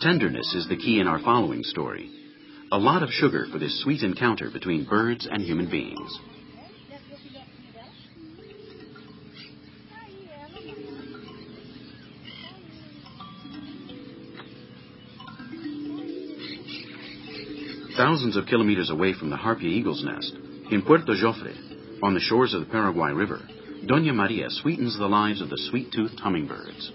Tenderness is the key in our following story. A lot of sugar for this sweet encounter between birds and human beings. Thousands of kilometers away from the harpy eagle's nest, in Puerto Jofre, on the shores of the Paraguay River, Doña Maria sweetens the lives of the sweet-toothed hummingbirds.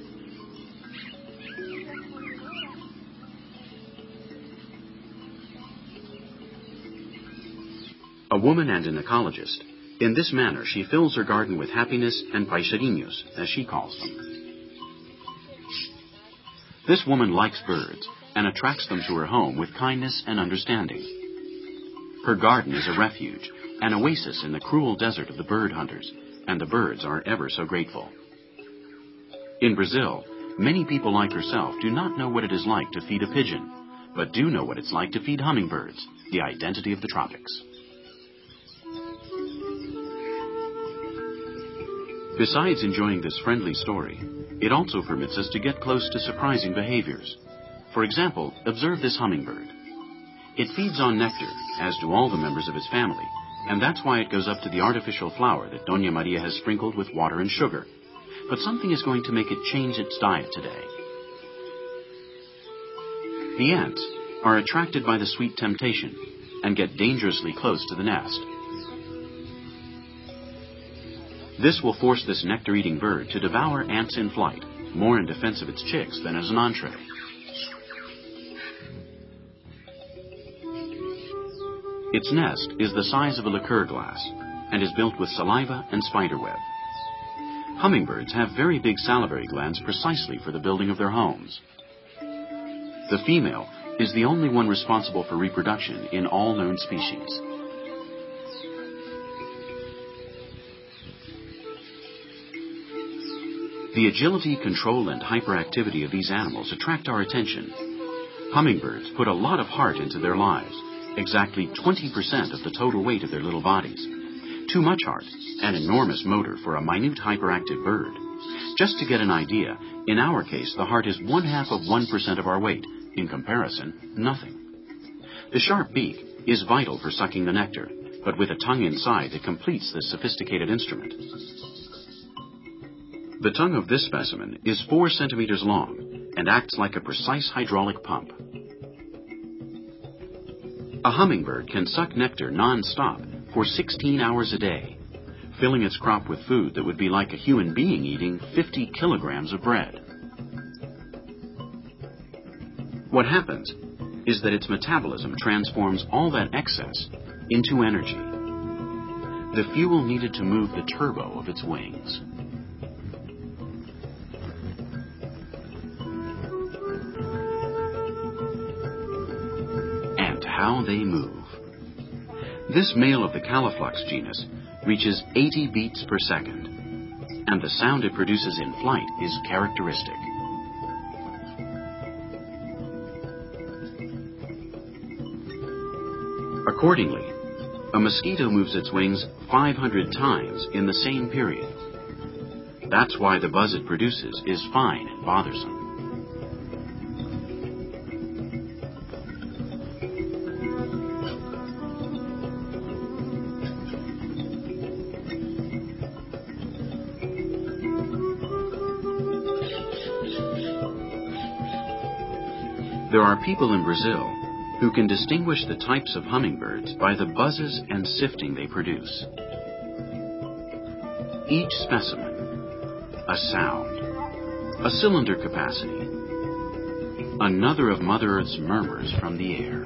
A woman and an ecologist, in this manner she fills her garden with happiness and passarinhos, as she calls them. This woman likes birds and attracts them to her home with kindness and understanding. Her garden is a refuge, an oasis in the cruel desert of the bird hunters, and the birds are ever so grateful. In Brazil, many people like herself do not know what it is like to feed a pigeon, but do know what it's like to feed hummingbirds, the identity of the tropics. Besides enjoying this friendly story, it also permits us to get close to surprising behaviors. For example, observe this hummingbird. It feeds on nectar, as do all the members of its family, and that's why it goes up to the artificial flower that Doña Maria has sprinkled with water and sugar. But something is going to make it change its diet today. The ants are attracted by the sweet temptation and get dangerously close to the nest. This will force this nectar-eating bird to devour ants in flight, more in defense of its chicks than as an entree. Its nest is the size of a liqueur glass and is built with saliva and spiderweb. Hummingbirds have very big salivary glands precisely for the building of their homes. The female is the only one responsible for reproduction in all known species. The agility, control, and hyperactivity of these animals attract our attention. Hummingbirds put a lot of heart into their lives, exactly 20% of the total weight of their little bodies. Too much heart, an enormous motor for a minute hyperactive bird. Just to get an idea, in our case, the heart is one half of 1% of our weight. In comparison, nothing. The sharp beak is vital for sucking the nectar, but with a tongue inside that completes this sophisticated instrument. The tongue of this specimen is 4 centimeters long and acts like a precise hydraulic pump. A hummingbird can suck nectar non-stop for 16 hours a day, filling its crop with food that would be like a human being eating 50 kilograms of bread. What happens is that its metabolism transforms all that excess into energy, the fuel needed to move the turbo of its wings. How they move. This male of the Calliphlox genus reaches 80 beats per second, and the sound it produces in flight is characteristic. Accordingly, a mosquito moves its wings 500 times in the same period. That's why the buzz it produces is fine and bothersome. There are people in Brazil who can distinguish the types of hummingbirds by the buzzes and sifting they produce. Each specimen, a sound, a cylinder capacity, another of Mother Earth's murmurs from the air.